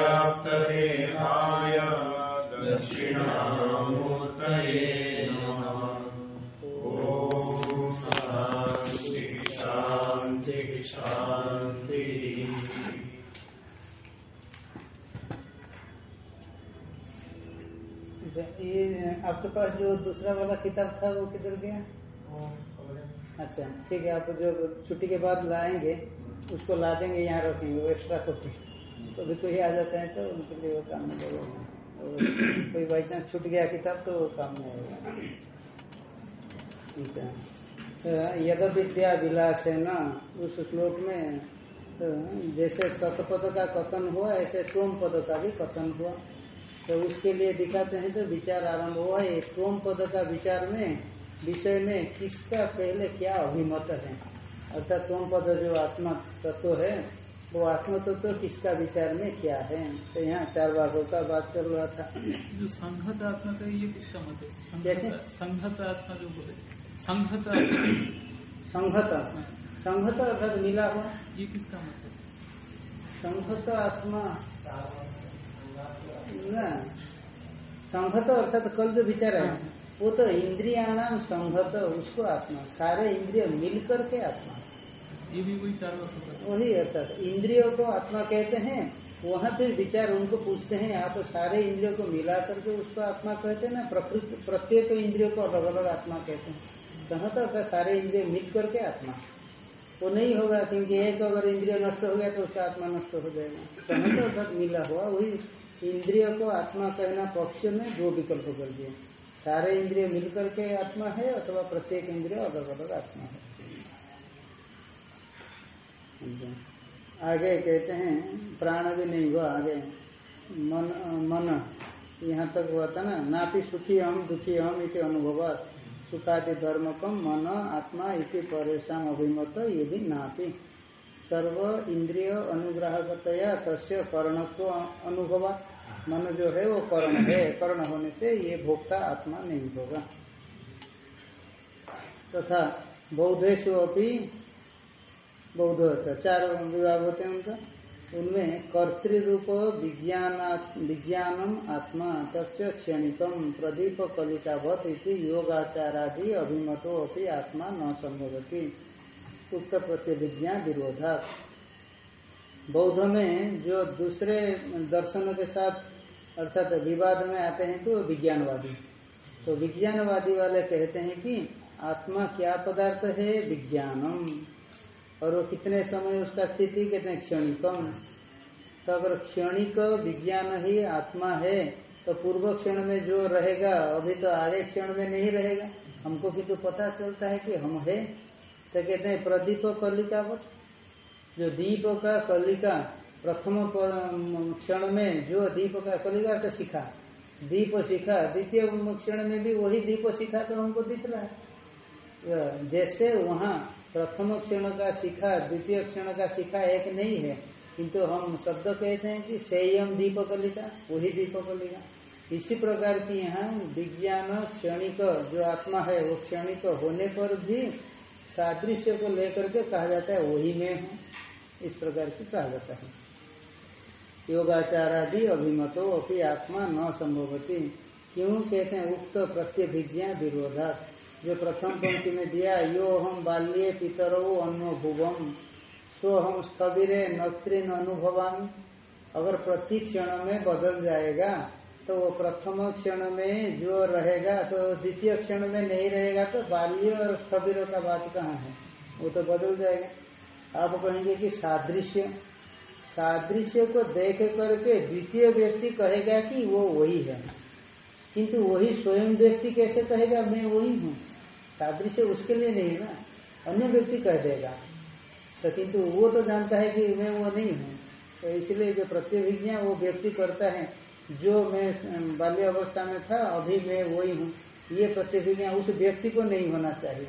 व्याप्तदेहाय दक्षिणामूर्तये नमः। ॐ शान्ति शान्ति शान्तिः। ये आपके पास जो दूसरा वाला किताब था वो किधर गया? अच्छा ठीक है आप जो छुट्टी के बाद लाएँगे उसको ला देंगे, यहाँ रखेंगे एक्स्ट्रा कॉपी तो भी कोई आ जाते हैं तो उनके लिए वो काम में लगेगा तो कोई बाई चांस छूट गया किताब तो वो काम में आएगा। तो यद विद्या विलास है ना, उस श्लोक में तो जैसे तत्पद का कथन हुआ, ऐसे त्रोम पद का भी कथन हुआ। तो उसके लिए दिखाते हैं तो विचार आरंभ हुआ, ये त्रोम पद का विचार में, विषय में किसका पहले क्या अभिमत है? अर्थात तुम पद जो आत्मा तत्व है? वो आत्म तत्व किसका विचार में क्या है? तो यहाँ चार भागों का बात चल रहा था। जो संघत आत्मा का ये किसका मत है? संघत- संघत आत्मा जो बोले। संघत संहत संहत अर्थात मिला हुआ। ये किसका मत है? संहत आत्मा। न। संहत अर्थात कल जो विचार है। वो तो इंद्रियाणाम संहत उसको आत्मा। सारे इंद्रिय मिलकर के आत्मा। ये भी वही चार का। वही अर्थात इंद्रियों को आत्मा कहते हैं, वहाँ फिर विचार उनको पूछते हैं, यहाँ तो सारे इंद्रियों को मिला करके उसको आत्मा कहते हैं ना, प्रकृति, प्रत्येक इंद्रियों को अलग अलग आत्मा कहते हैं। संहत अर्थात सारे इंद्रिय मिल करके आत्मा। वो नहीं होगा, क्योंकि एक अगर इंद्रिय नष्ट हो गया तो उसका आत्मा नष्ट हो जाएगा। संहत अर्थात मिला हुआ, वही इंद्रिय को आत्मा कहना पक्ष में दो विकल्प कर दिए। सारे इंद्रिय मिलकर के आत्मा है, अथवा प्रत्येक इंद्रिय अलग अलग आत्मा है। आगे कहते हैं, प्राण भी नहीं हुआ आगे। मन मन, यहाँ तक हुआ था ना, नापि सुखी हम, दुखी हम इति अनुभव सुखादि धर्मकम मन, आत्मा इति परेशान अभिमत, ये भी नापि। सर्व इंद्रिय अनुग्राहकतया तस्य कर्णत्व अनुभव मन जो है, वो कर्ण है। कर्ण होने से ये भोक्ता आत्मा नहीं होगा। तथा बौद्धेशु अपनी बौद्ध होता है चार विभाग होते हैं उनका। उनमें कर्तृरूप विज्ञान, विज्ञानम आत्मा तच्च क्षणिकम प्रदीप कलिकावत इति योगाचारादि अभिमतो अपनी आत्मा न संभवती। उक्त प्रत्यभिज्ञा विरोधात। बौद्ध में जो दूसरे दर्शनों के साथ अर्थात विवाद में आते हैं तो विज्ञानवादी। तो विज्ञानवादी वाले कहते हैं कि आत्मा क्या पदार्थ है? विज्ञानम। और वो कितने समय उसका स्थिति कहते हैं? क्षणिकम तो अगर क्षणिक विज्ञान ही आत्मा है तो पूर्व क्षण में जो रहेगा, अभी तो आगे क्षण में नहीं रहेगा। हमको किंतु पता चलता है कि हम है। तो कहते हैं प्रदीप कलिकावत जो दीप का कलिका प्रथम क्षण में जो दीप का कलिका तो सीखा दीप शिखा, द्वितीय क्षण में भी वही दीप शिखा तो हमको दिख रहा है। जैसे वहाँ प्रथम क्षण का शिखा, द्वितीय क्षण का शिखा एक नहीं है। किंतु हम शब्द कहते हैं कि संयम दीपकलिका वही दीपकलिका इसी प्रकार की यहाँ विज्ञान क्षणिक, जो आत्मा है, वो क्षणिक होने पर भी सादृश्य को लेकर के कहा जाता है, वही मैं हूँ। इस प्रकार की कहा जाता है। योगाचारादि अभिमतो अपनी आत्मा न संभवती। क्यों कहते हैं? उक्त प्रत्यभिज्ञा विरोधा जो प्रथम पंक्ति में दिया यो हम बाल्ये पितरो अन्नो भुवम सो हम स्थविरे नक्तिन अनुभवामी। अगर प्रति क्षण में बदल जाएगा तो वो प्रथम क्षण में जो रहेगा तो द्वितीय क्षण में नहीं रहेगा तो बाल्य और स्थविर का बात कहाँ है? वो तो बदल जाएगा। आप कहेंगे कि सादृश्य। सादृश्य को देख करके द्वितीय व्यक्ति कहेगा कि वो वही है। किंतु वही स्वयं व्यक्ति कैसे कहेगा, मैं वही हूँ सादृश्य उसके लिए नहीं ना, अन्य व्यक्ति कह देगा। तो किंतु वो तो जानता है कि मैं वो नहीं हूँ। तो इसलिए जो प्रत्यभिज्ञा वो व्यक्ति करता है, जो मैं बाल्य अवस्था में था, अभी मैं वही हूँ। ये प्रत्यभिज्ञा उस व्यक्ति को नहीं होना चाहिए।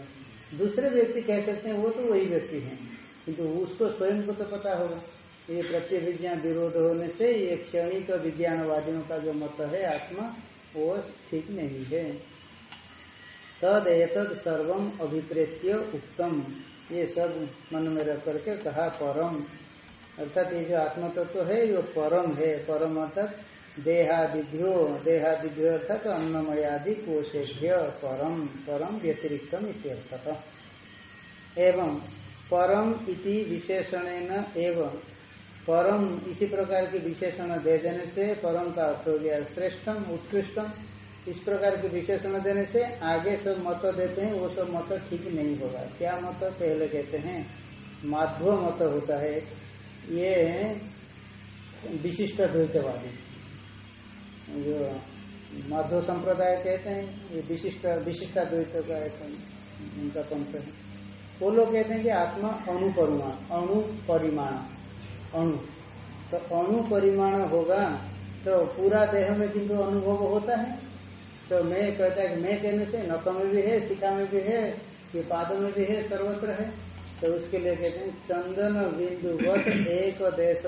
दूसरे व्यक्ति कह सकते हैं, वो तो वही व्यक्ति है। किंतु उसको स्वयं को तो पता होगा। ये प्रत्यभिज्ञा विरोध होने से ये क्षणिक विज्ञानवादियों का जो मत है, आत्मा, वो ठीक नहीं है। तद एतद सर्वम अभिप्रेत्य उत्तम ये सब मन में रख करके कहा परम। अर्थात ये जो आत्म तत्व तो है, ये परम है। परम अर्थात देहादिभ्यो। देहादिभ्यो अर्थात अन्नमयादि कोशेभ्य परम। परम व्यतिरिक्तम इत्यर्थः एवं परम इति विशेषण एवं परम इसी प्रकार की विशेषण दे देने से परम का अर्थ हो गया श्रेष्ठम, उत्कृष्टम इस प्रकार के विशेषण देने से आगे सब मत देते हैं, वो सब मत ठीक नहीं होगा। क्या मत? पहले कहते हैं, माध्व मत होता है। ये विशिष्ट द्वैतवादी। जो माधव संप्रदाय कहते हैं, ये विशिष्ट, विशिष्टा द्वैत का एक उनका पंथ है। वो लोग कहते हैं कि आत्मा अणुपरिमाण, अणु। तो अणु परिमाण होगा तो पूरा देह में किंतु अनुभव होता है। तो मैं कहता है कि मैं कहने से नक में भी है शिखा में भी है कि पाद में भी है, सर्वत्र है। तो उसके लिए कहते हैं, चंदन बिंदुवत एक देश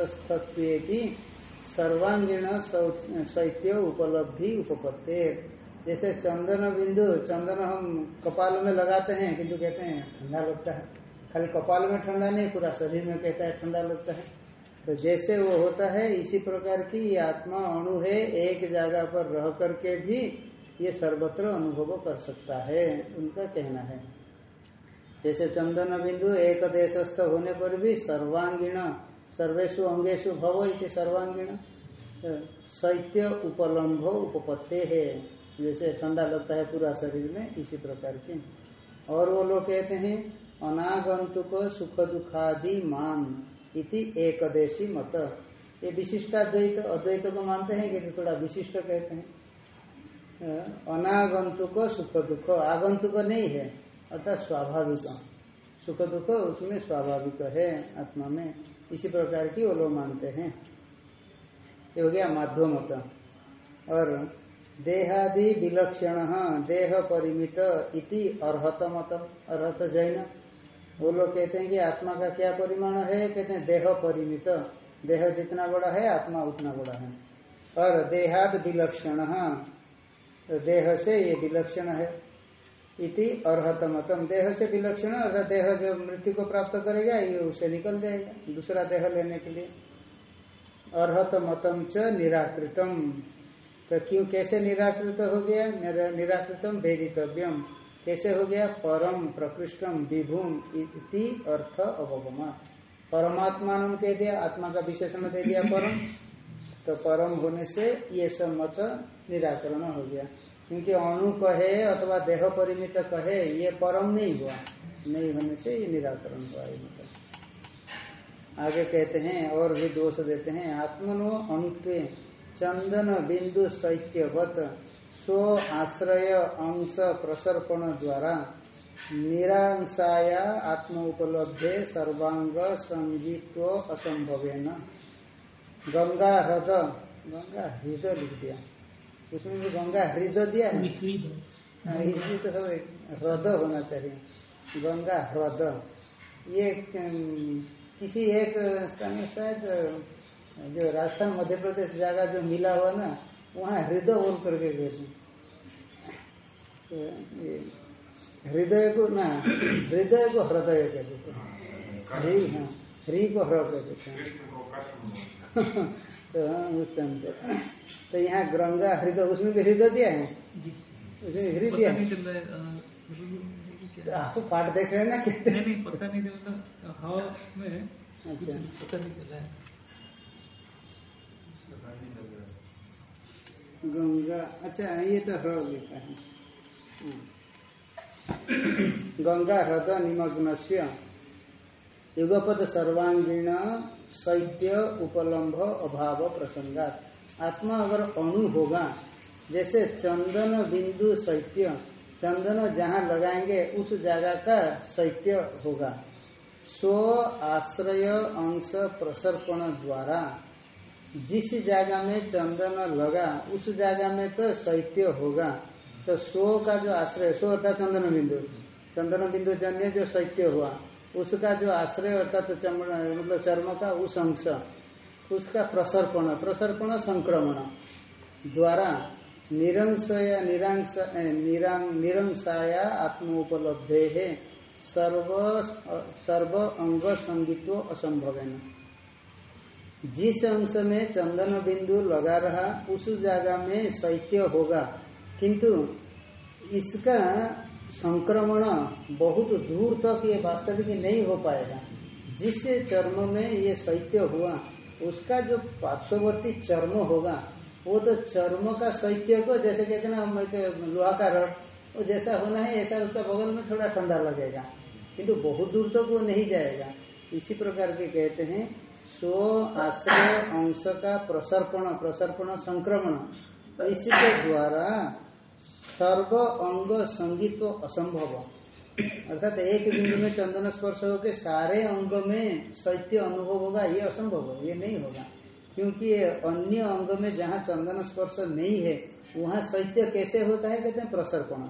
की सर्वांगीण शैत्य उपलब्धि उपपत्ति। जैसे चंदन बिंदु, चंदन हम कपाल में लगाते हैं, किंतु कहते हैं, ठंडा लगता है। खाली कपाल में ठंडा नहीं, पूरा शरीर में कहता है, ठंडा लगता है। तो जैसे वो होता है, इसी प्रकार की आत्मा अणु है, एक जगह पर रह करके भी ये सर्वत्र अनुभव कर सकता है, उनका कहना है। जैसे चंदन बिंदु एक देशस्थ होने पर भी सर्वांगीण सर्वेशु अंगेशु भव इसे सर्वांगीण शैत्य उपलम्भ उपपत्ति है। जैसे ठंडा लगता है पूरा शरीर में, इसी प्रकार की। और वो लोग कहते हैं, अनागंतुक सुख दुखादि मान इति एक देशी मत। ये विशिष्टाद्वैत, अद्वैत को मानते हैं कि थोड़ा विशिष्ट कहते हैं। अनागंतुक सुख दुख आगंतुक नहीं है अर्थात स्वाभाविक। सुख दुख उसमें स्वाभाविक है आत्मा में। इसी प्रकार की वो लोग मानते हैं। ये हो गया माध्यमत और देहादि विलक्षण, देह परिमित इति अर्हत मत अर्हत जैन। वो लोग कहते हैं कि आत्मा का क्या परिमाण है? कहते हैं देह परिमित। देह जितना बड़ा है, आत्मा उतना बड़ा है। और देहाद विलक्षण तो देह से ये विलक्षण है। इति अर्हत मतम। देह से विलक्षण अर्थात देह जो मृत्यु को प्राप्त करेगा, ये उसे निकल जाएगा, दूसरा देह लेने के लिए। अर्हत मतम च निराकृतम। तो क्यों, कैसे निराकृत हो गया? निराकृतम भेदितव्यम कैसे हो गया? परम प्रकृष्टम विभूम इति अर्थ अवगमा। परमात्मा कह दिया, आत्मा का विशेषण दे दिया परम। तो परम होने से ये सब मत निराकरण हो गया। क्योंकि अणु कहे अथवा देह परिमित कहे, ये परम नहीं हुआ। नहीं होने से ये निराकरण हुआ, ये मतलब। आगे कहते हैं, और भी दोष देते हैं, आत्मनो अणुत्व चंदन बिंदु शैत्यवत स्व आश्रय अंश प्रसर्पण द्वारा निरांसाया आत्म उपलब्धे सर्वांग संगीत्व असंभवेन। गंगा ह्रद गंगा हृदय लिख दिया। उसमें भी गंगा हृदय दिया है हाँ, इसमें तो सब ह्रद होना चाहिए। गंगा ह्रद ये किसी एक स्थान में शायद जो राजस्थान मध्य प्रदेश जगह जो मिला हुआ ना वहाँ हृदय बोल करके गए थे। तो हृदय को ना हृदय को हृदय कहते थे। हृ हाँ हृ को हृदय कहते थे। तो उस टाइम पे तो यहाँ गंगा हृदय उसमें भी हृदय दिया है? उसमें हृदय आपको पाठ देख रहे हैं ना कहते नहीं नहीं पता नहीं चलता हवा में अच्छा। पता नहीं चल रहा है। गंगा अच्छा ये तो लिखा है। गंगा ह्रद निमग्न युगपद सर्वांगीण शैत्य उपलम्भ अभाव प्रसंगात। आत्मा अगर अणु होगा, जैसे चंदन बिंदु शैत्य चंदन जहाँ लगाएँगे, उस जगह का शैत्य होगा। स्व आश्रय अंश प्रसर्पण द्वारा जिस जगह में चंदन लगा, उस जगह में तो शैत्य होगा। तो स्व का जो आश्रय, स्व अर्थात चंदन बिंदु। चंदन बिंदु जन्य जो शैत्य हुआ। उसका जो आश्रय अर्थात तो मतलब चर्म का उस अंश, उसका प्रसर्पण प्रसर्पण संक्रमण द्वारा निरंशया निरंसाया आत्म उपलब्धे है सर्व सर्व अंग संगीत्व असंभव है जिस अंश में चंदन बिंदु लगा रहा, उस जगह में शैत्य होगा, किंतु इसका संक्रमण बहुत दूर तक ये वास्तविक नहीं हो पाएगा। जिस चर्म में ये शैत्य हुआ, उसका जो पार्श्ववर्ती चर्म होगा, वो तो चर्म का शैत्य को जैसे कहते ना लोहा का रड, वो जैसा होना है, ऐसा उसका बगल में थोड़ा ठंडा लगेगा। किंतु बहुत दूर तक वो नहीं जाएगा। इसी प्रकार के कहते हैं, स्व आश्रय अंश का प्रसर्पण प्रसर्पण संक्रमण। इसके द्वारा सर्व अंग संगीत असंभव। अर्थात एक बिंदु में चंदन स्पर्श होकर सारे अंग में शैत्य अनुभव होगा, ये असंभव है, ये नहीं होगा। क्योंकि अन्य अंग में जहाँ चंदन स्पर्श नहीं है, वहाँ शैत्य कैसे होता है, कहते हैं प्रसर्पण।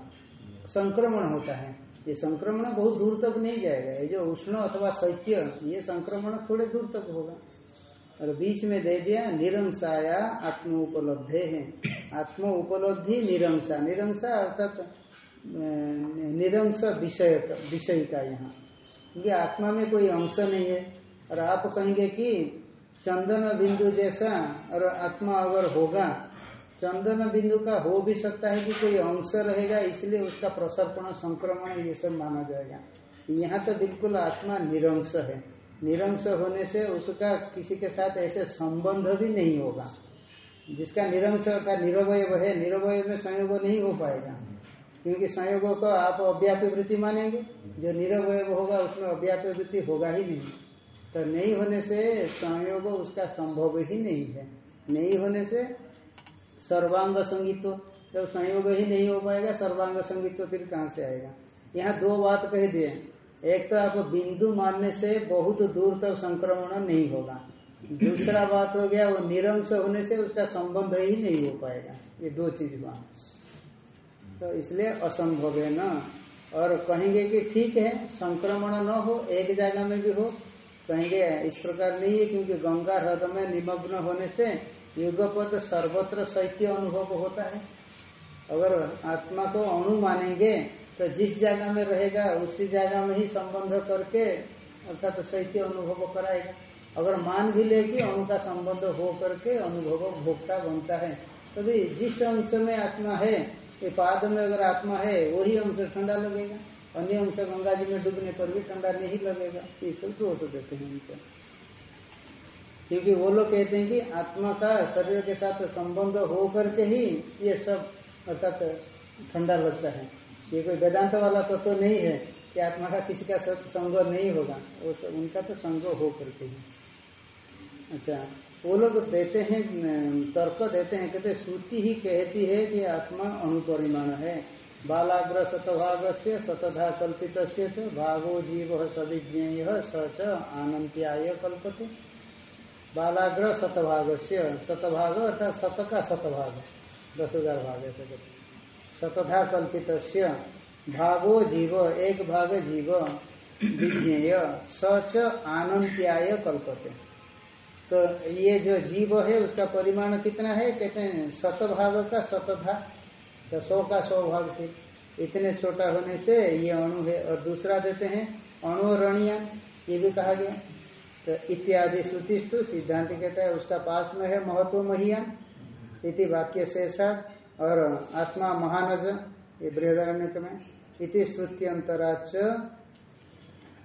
संक्रमण होता है। ये संक्रमण बहुत दूर तक नहीं जाएगा। ये जो उष्ण अथवा शैत्य ये संक्रमण थोड़े दूर तक होगा। और बीच में दे दिया, निरंसाया आत्म उपलब्धे है। आत्म उपलब्धि निरंसा। निरंसा अर्थात निरंश विषय विषय का यहाँ। क्योंकि आत्मा में कोई अंश नहीं है। और आप कहेंगे कि चंदन बिंदु जैसा और आत्मा अगर होगा, चंदन बिंदु का हो भी सकता है कि कोई अंश रहेगा, इसलिए उसका प्रसर्पण, संक्रमण ये सब माना जाएगा। यहाँ तो बिल्कुल आत्मा निरंश है। निरंश होने से उसका किसी के साथ ऐसे संबंध भी नहीं होगा। जिसका निरंश का निरवय है, निरवय में संयोग नहीं हो पाएगा। क्योंकि संयोग को आप अव्यापी वृत्ति मानेंगे। जो निरवय होगा, उसमें अव्यापी वृत्ति होगा ही नहीं। तो नहीं होने से संयोग उसका संभव ही नहीं है। नहीं होने से सर्वांग संगीत जब संयोग ही नहीं हो पाएगा, सर्वांग संगीत फिर कहाँ से आएगा? यहाँ दो बात कह दिए एक तो आप बिंदु मानने से बहुत दूर तक संक्रमण नहीं होगा। दूसरा बात हो गया, वो निरंश होने से उसका संबंध ही नहीं हो पाएगा। ये दो चीज़ वहाँ तो इसलिए असंभव है न। और कहेंगे कि ठीक है, संक्रमण न हो, एक जगह में भी हो। कहेंगे इस प्रकार नहीं है, क्योंकि गंगा हृदय में निमग्न होने से युगपद सर्वत्र शैत्य अनुभव होता है। अगर आत्मा को अणु मानेंगे तो जिस जगह में रहेगा, उसी जगह में ही संबंध करके अर्थात तो शैत्य अनुभव कराएगा। अगर मान भी ले कि अणु का संबंध हो करके अनुभव भोक्ता बनता है, तभी तो जिस अंश में आत्मा है, ये पाद में अगर आत्मा है, वही अंश ठंडा लगेगा। अन्य अंश गंगा जी में डूबने पर भी ठंडा नहीं लगेगा। ये सब दोष देते हैं उनको क्योंकि वो लोग कहते हैं कि आत्मा का शरीर के साथ संबंध हो करके ही ये सब अर्थात ठंडा लगता है। ये कोई वेदांत वाला तत्व तो नहीं है कि आत्मा का किसी का संग नहीं होगा। वो उनका तो संग हो करके ही। अच्छा वो लोग देते हैं तर्क देते हैं, कहते श्रुति ही कहती है कि आत्मा अणुपरिमाण है। बालाग्र शतभाग से शतधा कल्पित भागो जीव सविज्ञेय सच आनंत्याय कल्पते। बालाग्र शतभाग से शतभाग अर्थात शत का शतभाग दस हज़ार भाग ऐसे शतधा कल्पित भागो जीव, एक भाग जीव, विज्ञेय सच आनंत्याय कल्पते। तो ये जो जीव है, उसका परिमाण कितना है? कहते हैं शतभाग का शतधा तो सौ का सौ भाग से इतने छोटा होने से ये अणु है, और दूसरा देते हैं अणु ये भी कहा गया। तो इत्यादि श्रुतिस्तु सिद्धांत कहता है, उसका पास में है महत्व महियान, इति वाक्य से साथ और आत्मा महानज ये बृहदारण्य में। इति श्रुति अंतराच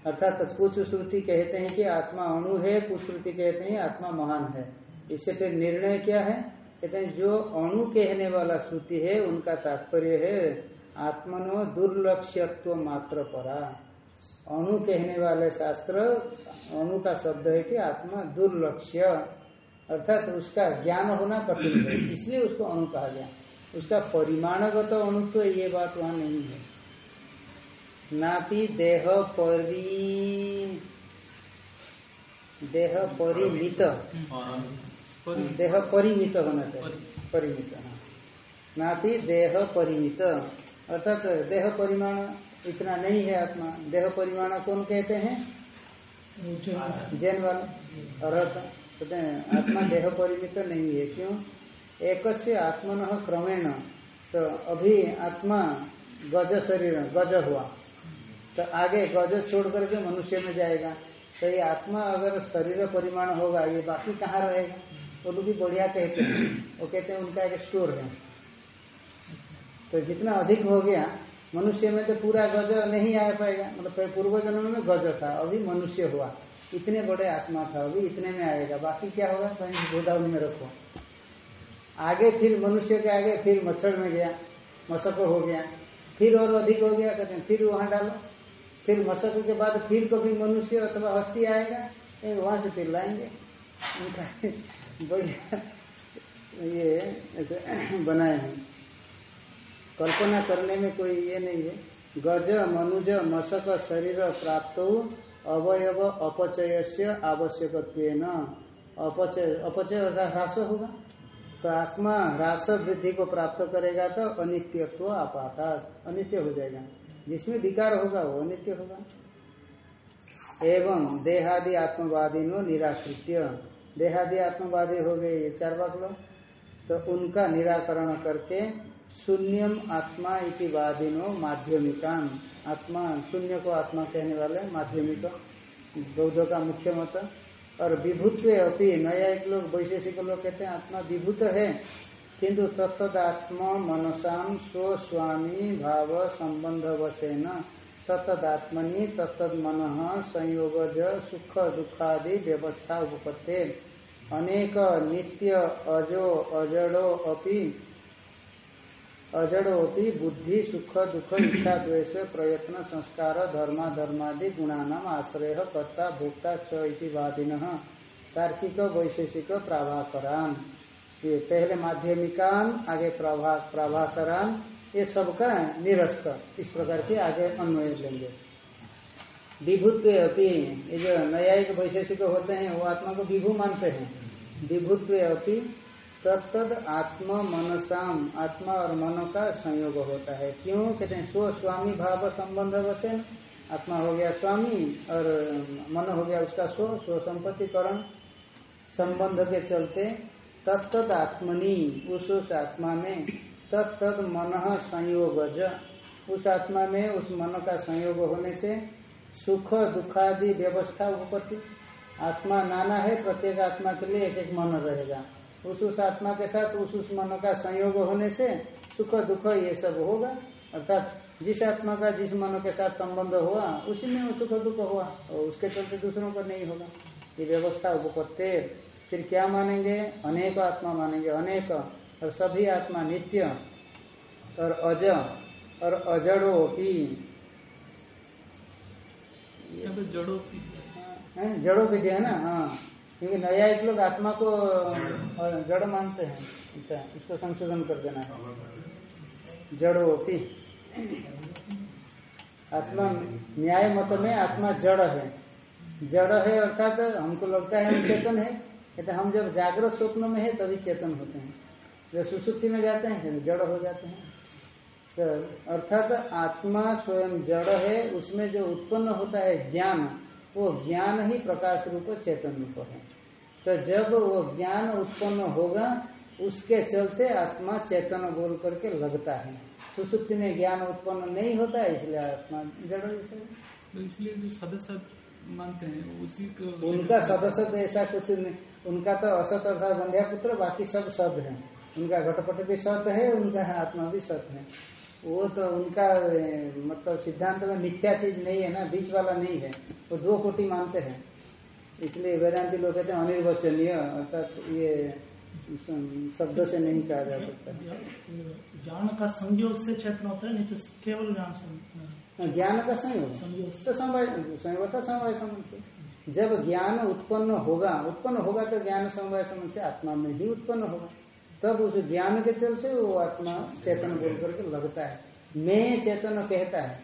अर्थात कुछ श्रुति कहते हैं कि आत्मा अणु है, कुछ श्रुति कहते हैं आत्मा महान है। इससे फिर निर्णय क्या है? कहते हैं, जो अणु कहने वाला श्रुति है, उनका तात्पर्य है, आत्मनो दुर्लक्ष्यत्व मात्र परा। अणु कहने वाले शास्त्र, अणु का शब्द है कि आत्मा दुर्लक्ष्य। अर्थात उसका ज्ञान होना कठिन है, इसलिए उसको अणु कहा गया। उसका परिमाणगत अणु तो ये बात वहाँ नहीं है। नापि देह परि देह परिमित। देह परिमित होना चाहिए। परिमित हाँ। नापि देह परिमित। अर्थात देह परिमाण इतना नहीं है आत्मा। देह परिमाण कौन कहते हैं? जैन। वाला। अर्थ कहते हैं आत्मा देह परिमित नहीं है क्यों? एक आत्मन क्रमेण तो अभी आत्मा गज शरीर गज हुआ। तो आगे गज छोड़ करके मनुष्य में जाएगा। तो ये आत्मा अगर शरीर परिमाण होगा, ये बाकी कहाँ रहेगा? वो लोग भी बढ़िया कहते हैं। वो कहते हैं उनका एक स्टोर है। तो जितना अधिक हो गया, मनुष्य में तो पूरा गज नहीं आ पाएगा। मतलब पूर्व जन्म में गज था, अभी मनुष्य हुआ। इतने बड़े आत्मा था, अभी इतने में आएगा। बाकी क्या होगा? कहीं गोदाउन में रखो। आगे फिर मनुष्य के आगे फिर मच्छर में गया मशक हो गया। फिर और अधिक हो गया, कहते हैं, फिर वहाँ डालो। फिर मशक के बाद फिर कभी मनुष्य अथवा हस्ती आएगा वहाँ से फिर लाएँगे। उनका बढ़िया। ये ऐसे बनाए हैं। कल्पना करने में कोई ये नहीं है। गज, मनुज मशक शरीर प्राप्त अवयव अपचय से आवश्यक अपचय अपचय अर्थात ह्रास होगा। तो आत्मा ह्रास वृद्धि को प्राप्त करेगा तो अनित्यत्व आपाता, अनित्य हो जाएगा। जिसमें विकार होगा, वो अनित्य होगा। एवं देहादि आत्मवादी नो निराकृत्य। देहादि आत्मवादी हो गए ये चार बाग लोग। तो उनका निराकरण करके शून्यम आत्मा इति वादिनो माध्यमिकान आत्मा, शून्य को आत्मा कहने वाले माध्यमिक। बौद्ध का मुख्य मत। और विभुत्व अपनी नया एक लोग वैशेषिक लोग कहते हैं, आत्मा विभूत है। किंतु तत्दात्म मनसाम स्वस्वामी भाव संबंध वशेन तत्दात्मनि तत्द मन, संयोगज, सुख दुखादि व्यवस्था उपपत्ते। अनेक नित्य, अजो, अजड़ो अपि अजड़ोपि बुद्धि, सुख, दुख, इच्छा, द्वेष, प्रयत्न, संस्कार, धर्मा, धर्मादि, गुणानाम, आश्रय, कर्ता, भोक्ता, च तार्किक, वैशेषिक, प्राभाकरान। ये पहले माध्यमिकान, आगे प्रभा, प्राभाकरान, ये सबका निरस्त। इस प्रकार के आगे अन्वय लेंगे। विभुत्व अपनी ये जो न्यायिक वैशेषिक होते हैं, वो आत्मा को विभु मानते हैं। विभुत्व अपनी तत्द आत्म मनसाम, आत्मा और मन का संयोग होता है। क्यों? कहते हैं, स्व स्वामी भाव संबंध वचन, आत्मा हो गया स्वामी और मन हो गया उसका स्व स्व संपत्तिकरण संबंध के चलते तत्त आत्मनि, उस उस आत्मा में तत्त मन संयोग उस आत्मा में उस मन का संयोग होने से सुख, दुखादि, व्यवस्था, उपपत्ति, आत्मा नाना है, प्रत्येक आत्मा के लिए एक एक मन रहेगा। उस उस आत्मा के साथ उस उस मन का संयोग होने से सुख दुख ये सब होगा। अर्थात जिस आत्मा का जिस मन के साथ संबंध हुआ उसी में वो सुख दुख हुआ और उसके चलते दूसरों को नहीं होगा। ये व्यवस्था उपपत्ते। फिर क्या मानेंगे? अनेक आत्मा मानेंगे अनेक। और सभी आत्मा नित्य और अज और अजड़ो भी जड़ो जड़ो भी दिया ना? हाँ। क्योंकि नया एक लोग आत्मा को जड़। मानते हैं अच्छा इसको संशोधन कर देना है। जड़ो भी आत्मा न्याय मत में आत्मा जड़ है। जड़ है अर्थात हमको लगता है हम चेतन है कहते हम जब जागृत स्वप्न में है तभी चेतन होते हैं। जब सुसुप्ति में जाते हैं जड़ हो जाते हैं। तो अर्थात आत्मा स्वयं जड़ है उसमें जो उत्पन्न होता है ज्ञान वो ज्ञान ही प्रकाश रूप चेतन रूप है। तो जब वो ज्ञान उत्पन्न होगा उसके चलते आत्मा चेतन बोल करके लगता है। सुसुप्ति में ज्ञान उत्पन्न नहीं होता है इसलिए आत्मा जड़ जैसे तो इसलिए जो सदस्य मानते हैं उसी को उनका सदस्य ऐसा कुछ नहीं उनका तो असत अर्थात बंध्या पुत्र बाकी सब सद है। उनका घटपट भी सत है उनका आत्मा भी सत है। वो तो उनका मतलब सिद्धांत में मिथ्या चीज़ नहीं है ना बीच वाला नहीं है। वो दो कोटि मानते हैं। इसलिए वेदांति लोग कहते हैं अनिर्वचनीय अर्थात ये शब्द से नहीं कहा जा सकता। ज्ञान का संयोग से क्षेत्र होता है नहीं तो केवल ज्ञान ज्ञान का संयोग। तो समवाय संयोग समझ जब ज्ञान उत्पन्न होगा उत्पन्न होगा तो ज्ञान समवाय समझ से आत्मा में ही उत्पन्न होगा। तब उस ज्ञान के चलते वो आत्मा चेतन बोल करके लगता है। मैं चेतन कहता है।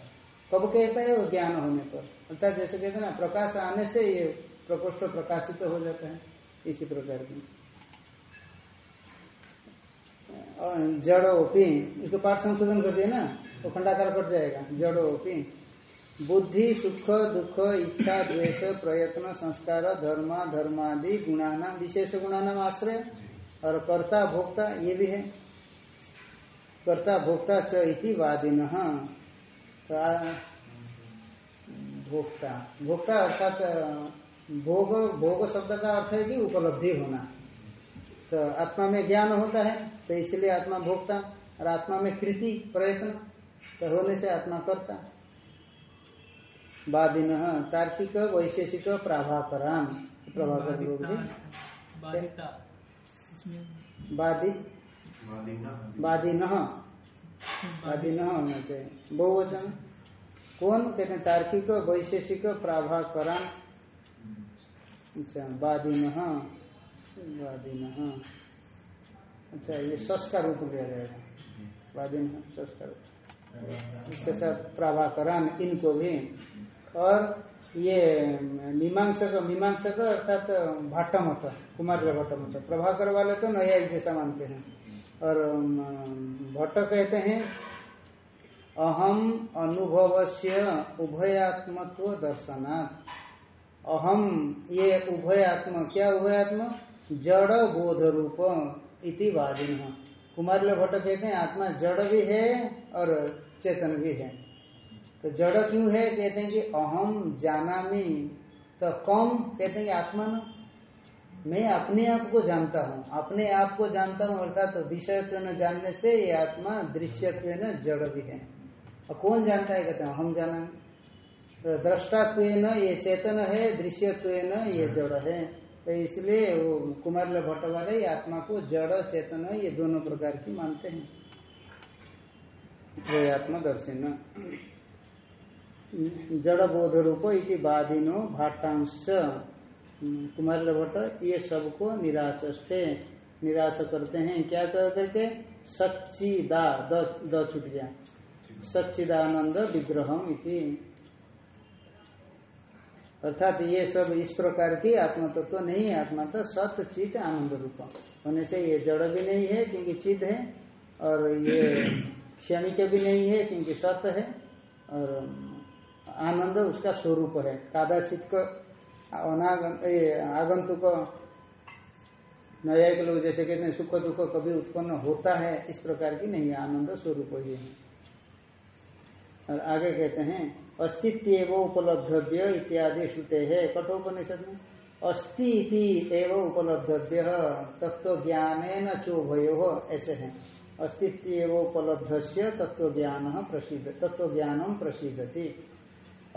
कब कहता है? वो ज्ञान होने पर। अर्थात जैसे कहते ना, प्रकाश आने से ये प्रकोष्ठ प्रकाशित तो हो जाता है। इसी प्रकार की। जड़ोपी इसको पाठ संशोधन कर दिया ना तो खंडाकार कट जाएगा। जड़ोपी बुद्धि, सुख, दुख, इच्छा, द्वेष, प्रयत्न, संस्कार, धर्म, धर्मादि गुणाना विशेष गुणानाम आश्रय। और कर्ता भोक्ता ये भी है। कर्ता भोक्ता च इति वादिन। तो भोक्ता। भोक्ता अर्थात भोग भोग शब्द का अर्थ है कि उपलब्धि होना। तो आत्मा में ज्ञान होता है तो इसलिए आत्मा भोक्ता और आत्मा में कृति प्रयत्न तो होने से आत्मा करता। वादिन तार्किक वैशेषिक प्राभाकरान। प्रभाकर बहुवचन। कौन? कहते तार्किक, वैशेषिक प्राभाकरान अच्छा अच्छा ये सस रूप लिया जाएगा रूप। इसके साथ इनको भी। और ये, मीमांसक मीमांसक अर्थात भाटमत कुमार भाटमत प्रभाकर वाले तो नया जैसा मानते हैं। और भट्ट कहते हैं, अहम अनुभव से उभयात्मत्व दर्शनात्। अहम, ये उभयात्म, क्या उभयात्म? जड़ बोध रूप इति वादिन। कुमार भट्ट कहते हैं, आत्मा जड़ भी है और चेतन भी है। तो जड़ क्यों है? कहते हैं कि अहम जाना जानामी तो कम, कहते हैं आत्मा न? मैं अपने आप को जानता हूँ। अपने आप को जानता हूँ, अर्थात तो न जानने से ये आत्मा दृश्यत्व न जड़ भी है। और कौन जानता है? कहते हैं हम जाना तो दृष्टात्व न ये चेतन है, दृश्यत्व न ये जड़ है। तो इसलिए वो कुमार भट्ट वाले आत्मा को जड़, चेतन, ये दोनों प्रकार की मानते हैं। वो आत्मदर्शन जड़ बोध रूप इति बाधिनो भाटांश कुमार भट्ट ये सबको निराचस्ते निराश करते हैं। क्या कह करके? सच्चिदा द, छूट गया। सच्चिदानंद विग्रहम इति। अर्थात ये सब इस प्रकार की आत्मा तत्व तो नहीं है। आत्मा तो सत चित आनंद रूप। होने से ये जड़ भी नहीं है क्योंकि चिद है और ये क्षणिक भी नहीं है क्योंकि सत है और आनंद उसका स्वरूप है। कादाचित को आगंतुक न्यायिक लोग जैसे कहते हैं, सुख दुख कभी उत्पन्न होता है, इस प्रकार की नहीं, आनंद स्वरूप ही है। और आगे कहते हैं अस्तित्व उपलब्धव्य इत्यादि श्रुते है, कठोपनिषद में। अस्ति एवं उपलब्धव्य तत्व ज्ञान चोभयो, ऐसे है। अस्तित्व उपलब्ध से तत्व ज्ञान प्रसिद्ध तत्व ज्ञानम प्रसिद्धति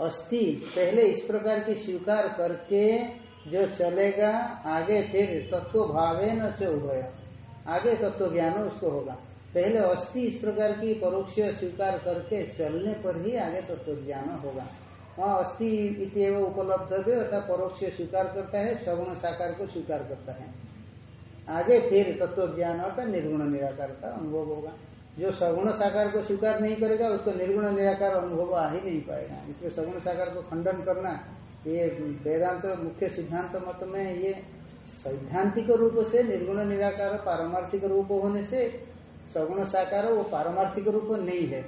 अस्ति। पहले इस प्रकार की स्वीकार करके जो चलेगा, आगे फिर तत्व भावे न चो चौभय आगे तत्व ज्ञान उसको होगा। पहले अस्थि इस प्रकार की परोक्ष स्वीकार करके चलने पर ही आगे तत्व ज्ञान होगा। वहाँ अस्थि इतव उपलब्ध भी अर्थात परोक्ष स्वीकार करता है, सगुण साकार को स्वीकार करता है। आगे फिर तत्व ज्ञान अर्थात निर्गुण निराकार का अनुभव होगा। जो सगुण साकार को स्वीकार नहीं करेगा, उसको निर्गुण निराकार अनुभव आ ही नहीं पाएगा। इसलिए सगुण साकार को खंडन करना, ये वेदांत मुख्य सिद्धांत मत में ये सैद्धांतिक रूप से निर्गुण निराकार, पारमार्थिक रूप होने से सगुण साकार वो पारमार्थिक रूप नहीं है।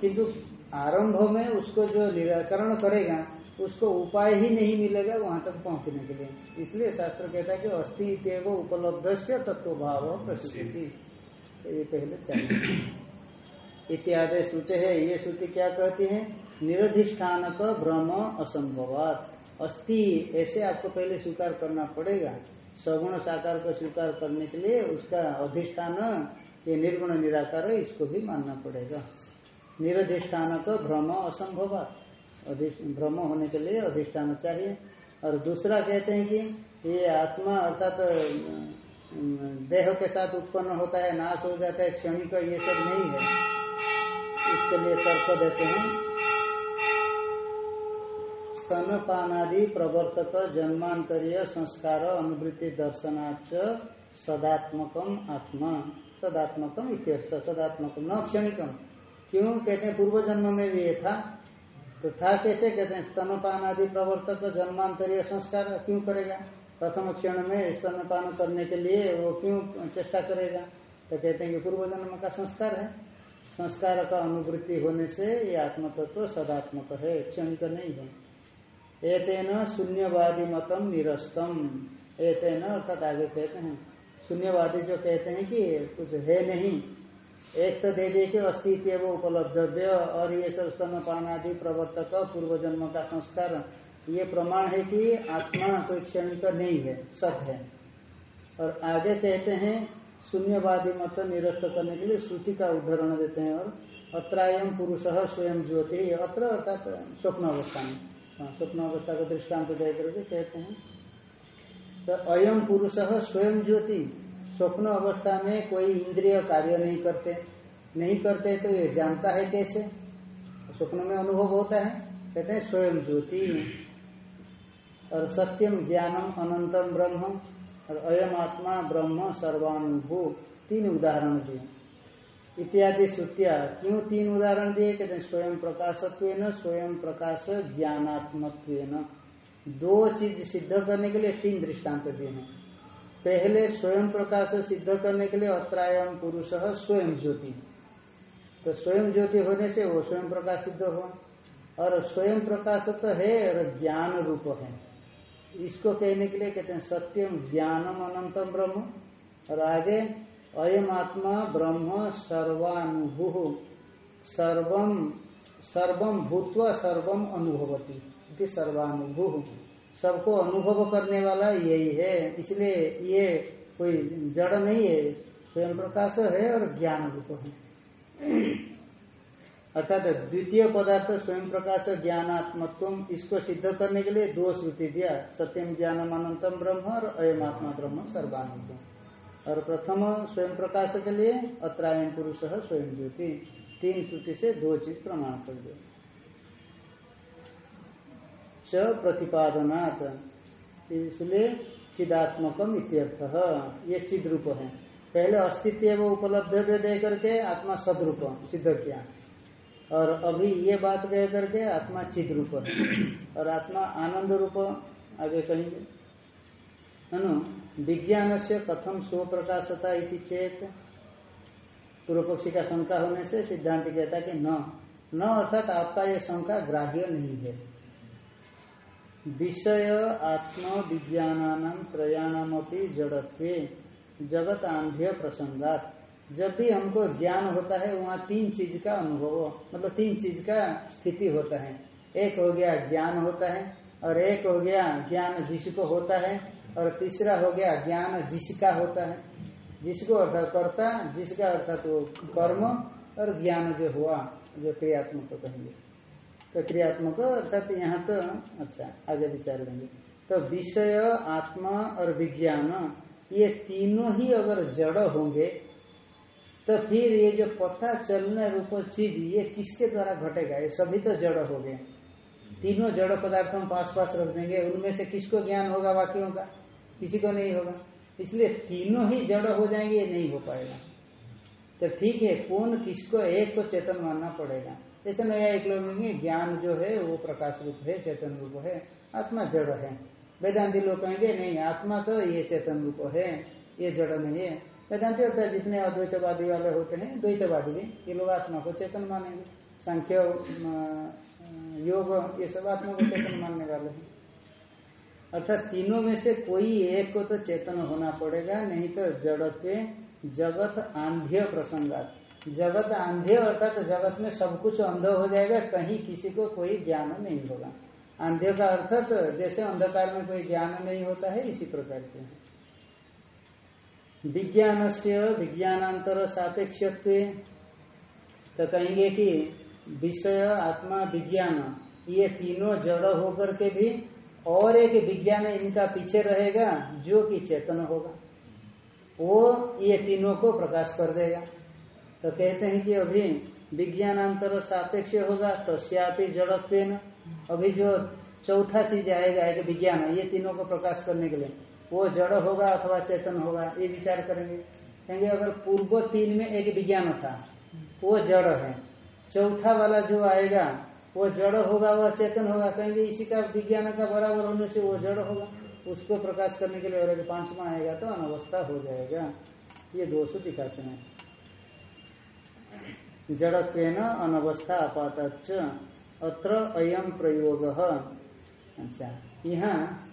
किंतु आरंभ में उसको जो निराकरण करेगा, उसको उपाय ही नहीं मिलेगा वहाँ तक पहुँचने के लिए। इसलिए शास्त्र कहता है कि अस्थि उपलब्ध से तत्व भाव प्रसिद्धि। तो ये पहले चाहिए। इत्यादि श्रुति है, ये श्रुति क्या कहती है? निरधिष्ठान का भ्रम असंभवात। अस्थि ऐसे आपको पहले स्वीकार करना पड़ेगा। सगुण साकार को स्वीकार करने के लिए उसका अधिष्ठान, ये निर्गुण निराकार, इसको भी मानना पड़ेगा। निरधिष्ठान का भ्रम असंभव भ्रम होने के लिए अधिष्ठान चाहिए। और दूसरा कहते हैं कि ये आत्मा, अर्थात देह के साथ उत्पन्न होता है, नाश हो जाता है, क्षणिक ये सब नहीं है। इसके लिए तर्क देते हैं। स्तनपानादि प्रवर्तक जन्मांतरीय संस्कार अनुवृत्ति दर्शनाच सदात्मकम आत्मा। सदात्मकम इत्यर्थ, सदात्मकम, न क्षणिकम। क्यों? कहते हैं, पूर्व जन्म में भी ये था। तो था कैसे? कहते हैं स्तनपान आदि प्रवर्तक जन्मांतरीय संस्कार क्यों करेगा? प्रथम क्षण में स्तनपान करने के लिए वो क्यों चेष्टा करेगा? तो कहते हैं कि पूर्व जन्म का संस्कार है। संस्कार का अनुवृत्ति होने से ये आत्म तत्व सदात्मक है, क्षणिक नहीं है। एतेन शून्यवादी मतम निरस्तम। एतेन अर्थात आगे कहते हैं, शून्यवादी जो कहते हैं कि कुछ है नहीं। एक तो दे दिए कि अस्तित्व वो उपलब्धव्य, और ये सब स्तनपान आदि प्रवर्तक पूर्व जन्म का संस्कार ये प्रमाण है कि आत्मा कोई क्षणिक नहीं है सत है। और आगे कहते हैं शून्यवादी मत निरस्त करने के लिए श्रुति का उदाहरण देते हैं और अत्रायम पुरुष स्वयं ज्योति। अत्र अर्थात स्वप्न अवस्था में हाँ, स्वप्न अवस्था का दृष्टांत दे करके कहते हैं। तो अयम पुरुष स्वयं ज्योति। स्वप्न अवस्था में कोई इंद्रिय कार्य नहीं करते। नहीं करते तो ये जानता है कैसे? स्वप्न में अनुभव होता है। कहते हैं स्वयं ज्योति। और सत्यम ज्ञानम अनंतम ब्रह्म और अयम आत्मा ब्रह्म सर्वानुभू। तीन उदाहरण दिए। इत्यादि श्रुतिया, क्यों तीन उदाहरण दिए? कहते स्वयं प्रकाशत्व स्वयं प्रकाश ज्ञानात्मत्व दो चीज़ सिद्ध करने के लिए तीन दृष्टांत दिए हैं। पहले, स्वयं प्रकाश सिद्ध करने के लिए अत्रायम पुरुष स्वयं ज्योति। तो स्वयं ज्योति होने से वो स्वयं प्रकाश सिद्ध हो। और स्वयं प्रकाश तो है और ज्ञान रूप है। इसको कहने के लिए कहते हैं सत्यम ज्ञानम अनंतम ब्रह्म। और आगे अयम आत्मा ब्रह्म सर्वानुभू। सर्वम सर्वम भूतवा सर्वम अनुभवती। इति सर्वानुभू। सबको अनुभव करने वाला यही है। इसलिए ये कोई जड़ नहीं है, स्वयं प्रकाश है और ज्ञान रूप है। अर्थात द्वितीय पदार्थ स्वयं प्रकाश ज्ञानात्मत्व इसको सिद्ध करने के लिए दो श्रुति दिया। सत्यम ज्ञानम अनंतम ब्रह्म और अयमात्मा ब्रह्म सर्वानुभ और प्रथम स्वयं प्रकाश के लिए अत्रायण पुरुष स्वयं ज्योति। तीन श्रुति से दो चीज़ प्रमाण कर दिया च प्रतिपादनात्, इसलिए चिदात्मकम इत्यर्थ। ये चिद रूप है। पहले अस्तित्व उपलब्ध दे करके आत्मा सदरूप सिद्ध किया। और अभी ये बात कह करके आत्मा चिद रूप और आत्मा आनंद रूप आगे कहेंगे। विज्ञान से कथम स्व प्रकाशता इति चेत? पूर्व पक्षी का शंका होने से सिद्धांत कहता कि न। न अर्थात आपका ये शंका ग्राह्य नहीं है। विषय आत्म विज्ञान त्रयाणामपि जड़त्वे। जगत आंध्य प्रसंगात। जब भी हमको ज्ञान होता है, वहाँ तीन चीज़ का अनुभव मतलब तीन चीज़ का स्थिति होता है। एक हो गया ज्ञान होता है, और एक हो गया ज्ञान जिसको होता है, और तीसरा हो गया ज्ञान जिसका होता है। जिसको अर्थात करता, जिसका अर्थात वो कर्म, और ज्ञान जो हुआ, जो क्रियात्मक कहेंगे। तो क्रियात्मक अर्थात यहाँ तो अच्छा आगे विचार लेंगे। तो विषय, आत्मा और विज्ञान, ये तीनों ही अगर जड़ होंगे तो फिर ये जो पता चलने रूप चीज़, ये किसके द्वारा घटेगा? ये सभी तो जड़ हो गए। तीनों जड़ पदार्थ हम पास पास रख देंगे। उनमें से किसको ज्ञान होगा बाकियों का? किसी को नहीं होगा। इसलिए तीनों ही जड़ हो जाएँगे, ये नहीं हो पाएगा। तो ठीक है, कौन किसको एक को चेतन मानना पड़ेगा? जैसे नया एक लोग ज्ञान जो है, वो प्रकाश रूप है, चेतन रूप है, आत्मा जड़ है। वेदांति लोग कहेंगे, नहीं, आत्मा तो ये चेतन रूप है, ये जड़ नहीं है। वेदांति होता है जितने अद्वैतवादी वाले होते हैं, द्वैतवादी भी, ये लोग आत्मा को चेतन मानेंगे। संख्य योग, ये सब आत्मा को चेतन मानने वाले हैं। अर्थात तीनों में से कोई एक को तो चेतन होना पड़ेगा, नहीं तो जड़त जगत आंध्य प्रसंगात। जगत आंध्य अर्थात तो जगत में सब कुछ अंध हो जाएगा, कहीं किसी को कोई ज्ञान नहीं होगा। आंध्य का अर्थात तो जैसे अंधकार में कोई ज्ञान नहीं होता है, इसी प्रकार के हैं। विज्ञान से विज्ञानांतर सापेक्ष तो कहेंगे कि विषय, आत्मा, विज्ञान, ये तीनों जड़ होकर के भी और एक विज्ञान इनका पीछे रहेगा, जो कि चेतन होगा। वो ये तीनों को प्रकाश कर देगा। तो कहते हैं कि अभी विज्ञानांतर सापेक्ष होगा तो श्यापी जड़त्व अभी जो चौथा चीज़ आएगा विज्ञान, ये तीनों को प्रकाश करने के लिए। वो जड़ होगा अथवा चेतन होगा, ये विचार करेंगे। कहेंगे, अगर पूर्व तीन में एक विज्ञान था, वो जड़ है। चौथा वाला जो आएगा, वो जड़ होगा वह चेतन होगा। कहेंगे, इसी का विज्ञान का बराबर होने से वो जड़ होगा। उसको प्रकाश करने के लिए और अगर पांचवा आएगा तो अनवस्था हो जाएगा। ये दोष दिखाते हैं। जड़त्व अनवस्था अपात अत्र अयम प्रयोग। अच्छा यहाँ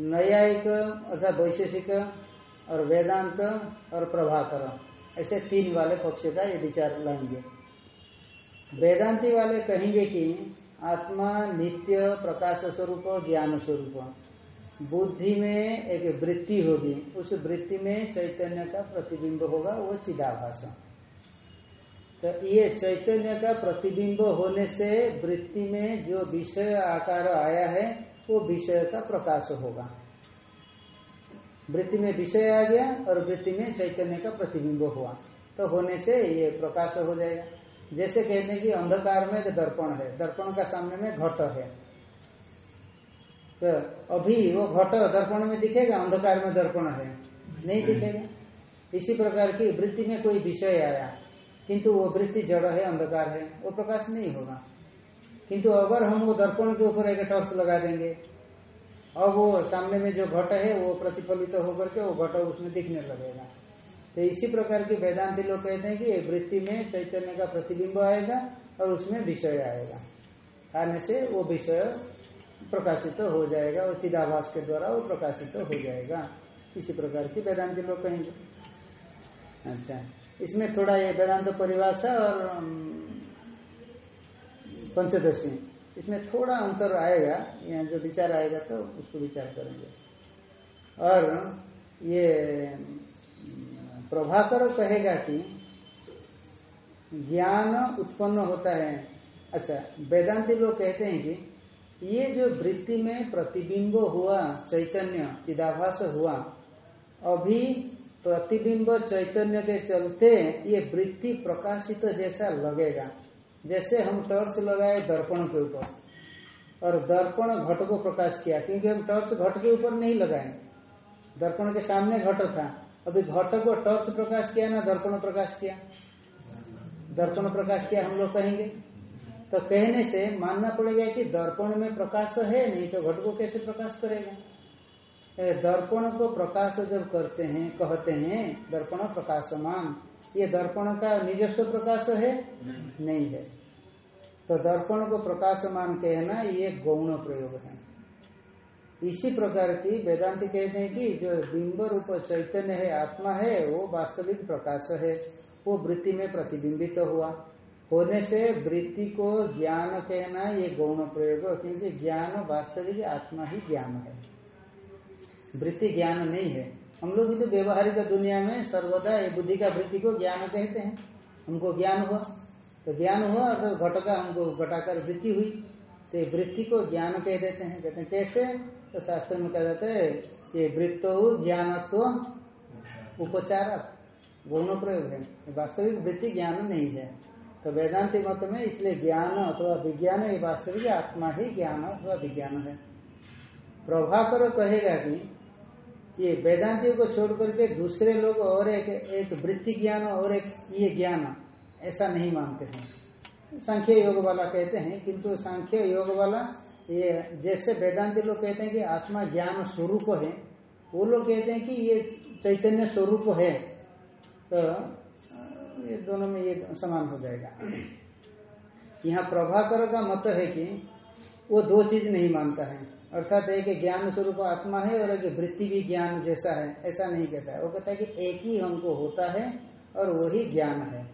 न्यायिक अर्थात वैशेषिक और वेदांत और प्रभाकर। ऐसे तीन वाले पक्ष का ये विचार लाएँगे। वेदांति वाले कहेंगे कि आत्मा नित्य प्रकाश स्वरूप ज्ञान स्वरूप बुद्धि में एक वृत्ति होगी। उस वृत्ति में चैतन्य का प्रतिबिंब होगा, वो चिदाभास। तो ये चैतन्य का प्रतिबिंब होने से वृत्ति में जो विषय, आकार आया है वो विषय का प्रकाश होगा। वृत्ति में विषय आ गया और वृत्ति में चैतन्य का प्रतिबिंब हुआ। तो होने से ये प्रकाश हो जाएगा। जैसे कहते हैं कि अंधकार में एक दर्पण है। दर्पण का सामने में घट है। तो अभी वो घट दर्पण में दिखेगा अंधकार में दर्पण है। नहीं दिखेगा। इसी प्रकार की वृत्ति में कोई विषय आया किंतु वो वृत्ति जड़ है अंधकार है वो प्रकाश नहीं होगा। किंतु अगर हम वो दर्पण के ऊपर एक टॉर्च लगा देंगे, अब वो सामने में जो घट है, वो प्रतिफलित तो होकर के वो घट उसमें दिखने लगेगा। तो इसी प्रकार की वेदांति लोग कहते हैं कि वृत्ति में चैतन्य का प्रतिबिंब आएगा और उसमें विषय आएगा। आने से वो विषय प्रकाशित तो हो जाएगा वो चिदाभास के द्वारा वो प्रकाशित तो हो जाएगा। इसी प्रकार की वेदांति लोग कहेंगे। अच्छा इसमें थोड़ा ये वेदांत परिभाषा और पंचदशी। इसमें थोड़ा अंतर आएगा, यहाँ जो विचार आएगा तो उसको विचार करेंगे। और ये प्रभाकर कहेगा कि ज्ञान उत्पन्न होता है। अच्छा वेदांति लोग कहते हैं कि ये जो वृत्ति में प्रतिबिंब हुआ, चैतन्य, चिदाभास हुआ, अभी प्रतिबिंब चैतन्य के चलते ये वृत्ति प्रकाशित जैसा लगेगा। जैसे हम टॉर्च लगाए दर्पण के ऊपर, और दर्पण घट को प्रकाश किया, क्योंकि हम टॉर्च घट के ऊपर नहीं लगाए दर्पण के सामने घट था। अभी घट को टॉर्च प्रकाश किया ना दर्पण प्रकाश किया? दर्पण प्रकाश किया हम लोग कहेंगे। तो कहने से मानना पड़ेगा कि दर्पण में प्रकाश है, नहीं तो घट को कैसे प्रकाश करेगा? दर्पण को प्रकाश जब करते हैं, कहते हैं, दर्पण प्रकाशमान। ये दर्पण का निजस्व प्रकाश है? नहीं। नहीं है। तो दर्पण को प्रकाशमान कहना ये गौण प्रयोग है। इसी प्रकार की वेदांति कहते हैं कि जो बिंब रूप चैतन्य है आत्मा है वो वास्तविक प्रकाश है। वो वृत्ति में प्रतिबिंबित तो हुआ। होने से वृत्ति को ज्ञान कहना ये गौण प्रयोग क्योंकि ज्ञान वास्तविक आत्मा ही ज्ञान है। वृत्ति ज्ञान नहीं है। हम लोग तो व्यवहारिक दुनिया में सर्वदा ये बुद्धि का वृत्ति को ज्ञान कहते हैं। हमको ज्ञान हुआ। तो ज्ञान हुआ और तो घट का हमको घटाकर वृत्ति हुई। तो वृत्ति को ज्ञान कह देते हैं। कहते हैं, कैसे? तो शास्त्र में कहा जाता है ये वृत्तो ज्ञानत्व उपचार। गुण प्रयोग है। वास्तविक वृत्ति ज्ञान नहीं है। तो वेदांति मत में इसलिए ज्ञान अथवा विज्ञान, ये वास्तविक आत्मा ही ज्ञान अथवा विज्ञान है। प्रभाकर कहेगा कि ये वेदांतियों को छोड़ करके दूसरे लोग और एक एक वृत्ति ज्ञान और एक ये ज्ञान, ऐसा नहीं मानते हैं। सांख्य योग वाला कहते हैं, किंतु सांख्य योग वाला ये जैसे वेदांति लोग कहते हैं कि आत्मा ज्ञान स्वरूप है, वो लोग कहते हैं कि ये चैतन्य स्वरूप है। तो ये दोनों में ये समान हो जाएगा। यहाँ प्रभाकर का मत है कि वो दो चीज़ नहीं मानता है। अर्थात एक ज्ञान स्वरूप आत्मा है और एक वृत्ति भी ज्ञान जैसा है ऐसा नहीं कहता है। वो कहता है कि एक ही हमको होता है और वही ज्ञान है।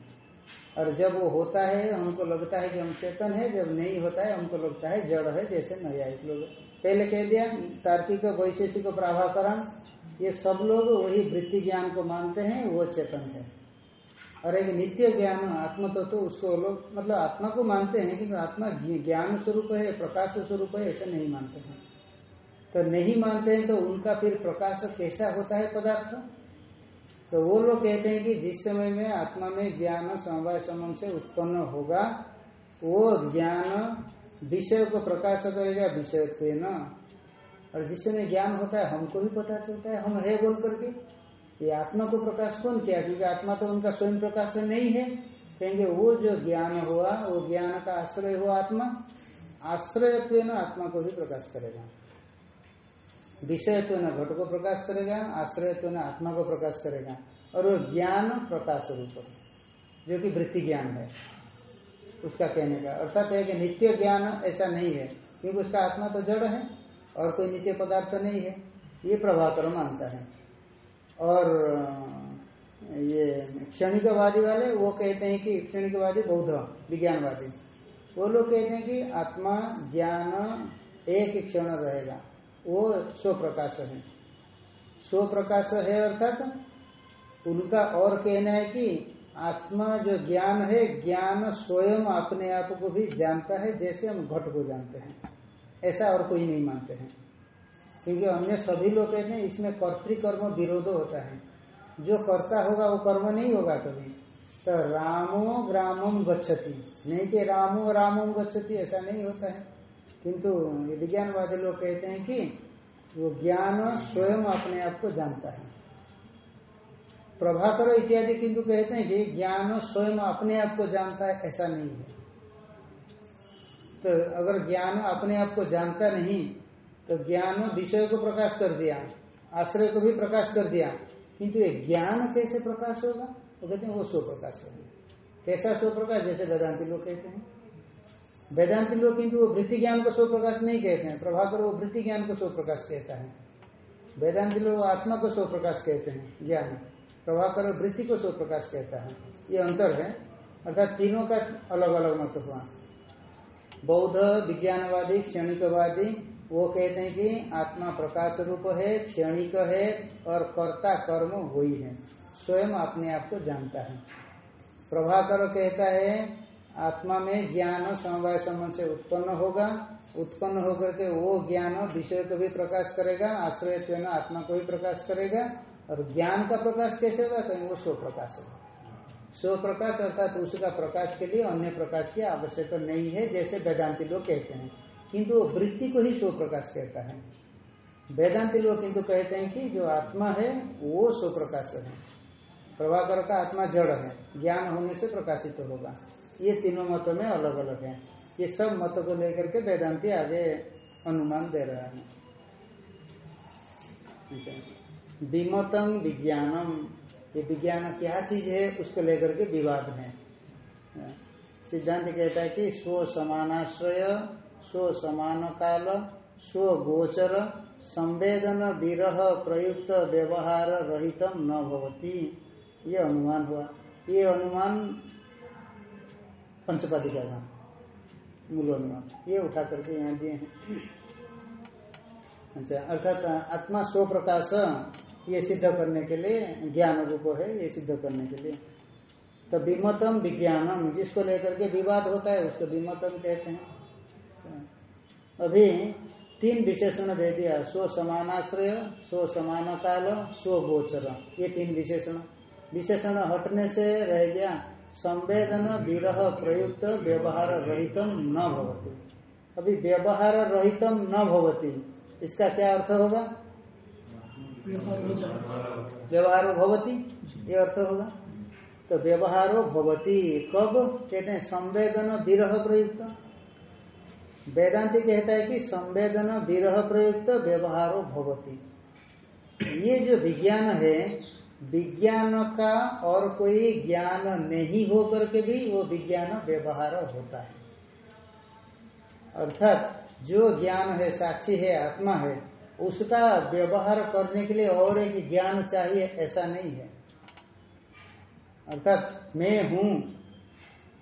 और जब वो होता है हमको लगता है कि हम चेतन है जब नहीं होता है हमको लगता है जड़ है जैसे न्यायिक लोग। पहले कह दिया तार्किक वैशेषिक प्रभाकरण ये सब लोग वही वृत्ति ज्ञान को मानते हैं वो चेतन है। और एक नित्य ज्ञान आत्म तो, तो उसको लोग मतलब आत्मा को मानते हैं कि आत्मा ज्ञान स्वरूप है प्रकाश स्वरूप है ऐसे नहीं मानते हैं। तो नहीं मानते हैं तो उनका फिर प्रकाश कैसा होता है पदार्थ? तो वो लोग कहते हैं कि जिस समय में आत्मा में ज्ञान समवाय समन से उत्पन्न होगा, वो ज्ञान विषय को प्रकाश करेगा, विषय न। और जिस समय ज्ञान होता है, हमको भी पता चलता है, हम है बोल करके। ये आत्मा को प्रकाश कौन किया? क्योंकि आत्मा तो उनका स्वयं प्रकाश नहीं है। कहेंगे, वो जो ज्ञान हुआ, वो ज्ञान का आश्रय हुआ आत्मा। आश्रय आत्मा को भी प्रकाश करेगा। विषय तो न घट को प्रकाश करेगा आश्रय तो न आत्मा को प्रकाश करेगा। और वो ज्ञान प्रकाश रूप जो कि वृत्ति ज्ञान है, उसका कहने का। अर्थात है कि नित्य ज्ञान ऐसा नहीं है, क्योंकि उसका आत्मा तो जड़ है, और कोई नित्य पदार्थ नहीं है। ये प्रभाकर मानता है। और, ये क्षणिकवादी वाले, वो कहते हैं कि क्षणिकवादी बौद्ध, विज्ञानवादी। वो लोग कहते हैं कि आत्मा, ज्ञान एक क्षण रहेगा। वो स्व प्रकाश है। स्व प्रकाश है अर्थात उनका और कहना है कि आत्मा जो ज्ञान है, ज्ञान स्वयं अपने आप को भी जानता है, जैसे हम घट को जानते हैं। ऐसा और कोई नहीं मानते हैं। क्योंकि अन्य सभी लोग कहते हैं, इसमें कर्तिकर्म विरोध होता है। जो करता होगा, वो कर्म नहीं होगा कभी। तो रामो ग्रामम गच्छति। नहीं कि रामो रामम गच्छति, ऐसा नहीं होता है। किंतु विज्ञानवादी लोग कहते हैं कि वो ज्ञान स्वयं अपने आप को जानता है। प्रभाकर इत्यादि किंतु कहते हैं कि ज्ञान स्वयं अपने आप को जानता है, ऐसा नहीं है। तो अगर ज्ञान अपने आप को जानता नहीं तो ज्ञान विषय को प्रकाश कर दिया, आश्रय को भी प्रकाश कर दिया, किंतु ये ज्ञान कैसे प्रकाश होगा? वो कहते हैं वो स्व प्रकाश होगा। कैसा स्व प्रकाश जैसे वेदांति लोग कहते हैं। वेदांति लोग किंतु वो वृत्ति ज्ञान को स्व प्रकाश नहीं कहते हैं। प्रभाकर वो वृत्ति ज्ञान को स्व प्रकाश कहता है। वेदांति लोग आत्मा को स्व प्रकाश कहते हैं, ज्ञान। प्रभाकर वृत्ति को स्व प्रकाश कहता है। ये अंतर है। अर्थात तीनों का अलग अलग मत हुआ बौद्ध, विज्ञानवादी, क्षणिकवादी, वो कहते हैं कि आत्मा प्रकाश रूप है, क्षणिक है और कर्ता कर्म हुई है। स्वयं अपने आप को जानता है। प्रभाकर कहता है आत्मा में ज्ञान समवाय संबंध से उत्पन्न होगा। उत्पन्न होकर के वो ज्ञान विषय को भी प्रकाश करेगा, आश्रय आत्मा को भी प्रकाश करेगा। और ज्ञान का प्रकाश कैसे होगा? कहीं वो स्व प्रकाश होगा। स्व प्रकाश अर्थात उसका प्रकाश के लिए अन्य प्रकाश की आवश्यकता नहीं है, जैसे वेदांति लोग कहते हैं। किंतु वो वृत्ति को ही स्व प्रकाश कहता है। वेदांति लोग किंतु कहते हैं कि जो आत्मा है, वो स्व प्रकाश है। प्रभाकर का आत्मा जड़ है। ज्ञान होने से प्रकाशित तो होगा। ये तीनों मतों में अलग अलग है। ये सब मतों को लेकर के वेदांति आगे अनुमान दे रहा है। विमतम विज्ञानम। ये विज्ञान क्या चीज़ है, उसको लेकर के विवाद है। सिद्धांत कहता है कि स्व समानाश्रय, स्व समान काल स्व गोचर, संवेदन, विरह, प्रयुक्त, व्यवहार रहित न भवती। ये अनुमान हुआ। ये अनुमान पंचपादिका का अनुमान ये उठा करके यहाँ दिए हैं। अच्छा अर्थात आत्मा स्व प्रकाश ये सिद्ध करने के लिए, ज्ञान रूप है, ये सिद्ध करने के लिए। तो विमतम विज्ञानम, जिसको लेकर के विवाद होता है, उसको विमतम कहते हैं। अभी तीन विशेषण दे दिया स्व समानाश्रय स्व समान काल स्व गोचर ये तीन विशेषण। विशेषण हटने से रह गया संवेदन, विरह, प्रयुक्त, व्यवहार रहितम न भवती। अभी व्यवहार रहितम न भवती, इसका क्या अर्थ होगा? व्यवहारो भवती, ये अर्थ होगा। तो व्यवहारो भवती, कब? कहते हैं संवेदन, विरह, प्रयुक्त। वेदांति कहता है कि संवेदन, विरह, प्रयुक्त, व्यवहारो भवती। ये जो विज्ञान है विज्ञान का और कोई ज्ञान नहीं हो करके भी वो विज्ञान व्यवहार होता है। अर्थात जो ज्ञान है, साक्षी है, आत्मा है, उसका व्यवहार करने के लिए और एक ज्ञान चाहिए, ऐसा नहीं है। अर्थात मैं हूँ,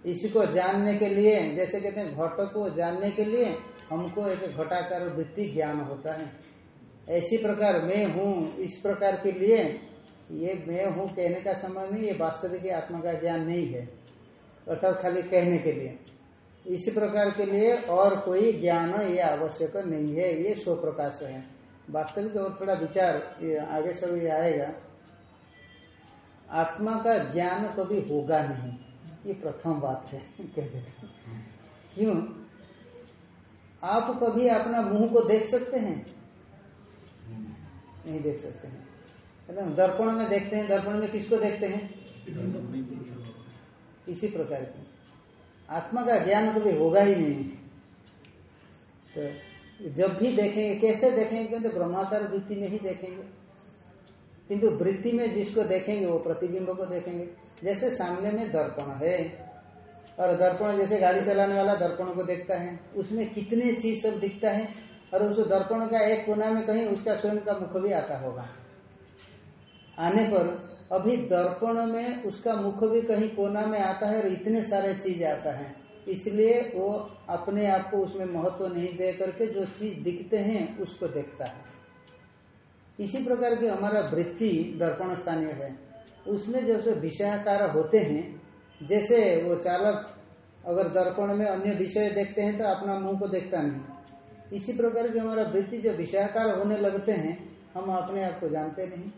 इसको जानने के लिए, जैसे कहते हैं, घट को जानने के लिए हमको एक घटाकार वृत्ति ज्ञान होता है। ऐसी प्रकार मैं हूँ, इस प्रकार के लिए ये मैं हूँ कहने का समय में ये वास्तविक आत्मा का ज्ञान नहीं है। अर्थात खाली कहने के लिए। इसी प्रकार के लिए और कोई ज्ञान ये आवश्यक नहीं है, ये स्व प्रकाश है। वास्तविक और थोड़ा विचार आगे सब ये आएगा। आत्मा का ज्ञान कभी होगा नहीं। ये प्रथम बात है, कह देते क्यों? आप कभी अपना मुँह को देख सकते हैं? नहीं देख सकते हैं। दर्पण में देखते हैं, दर्पण में किसको देखते हैं? इसी प्रकार की। आत्मा का ज्ञान कभी होगा ही नहीं। तो जब भी देखेंगे, कैसे देखेंगे? तो ब्रह्माकार वृत्ति में ही देखेंगे। किंतु वृत्ति में जिसको देखेंगे, वो प्रतिबिंब को देखेंगे। जैसे सामने में दर्पण है, और दर्पण जैसे गाड़ी चलाने वाला दर्पण को देखता है, उसमें कितने चीज़ सब दिखता है, और उस दर्पण का एक कोना में कहीं उसका स्वयं का मुख भी आता होगा। आने पर अभी दर्पण में उसका मुख भी कहीं कोना में आता है और इतने सारे चीज़ आता है। इसलिए वो अपने आप को उसमें महत्व नहीं दे करके जो चीज़ दिखते हैं, उसको देखता है। इसी प्रकार की हमारा वृत्ति दर्पण स्थानीय है। उसमें जब से विषयाकार होते हैं, जैसे वो चालक अगर दर्पण में अन्य विषय देखते हैं तो अपना मुँह को देखता नहीं। इसी प्रकार की हमारा वृत्ति जो विषयाकार होने लगते हैं, हम अपने आप को जानते नहीं।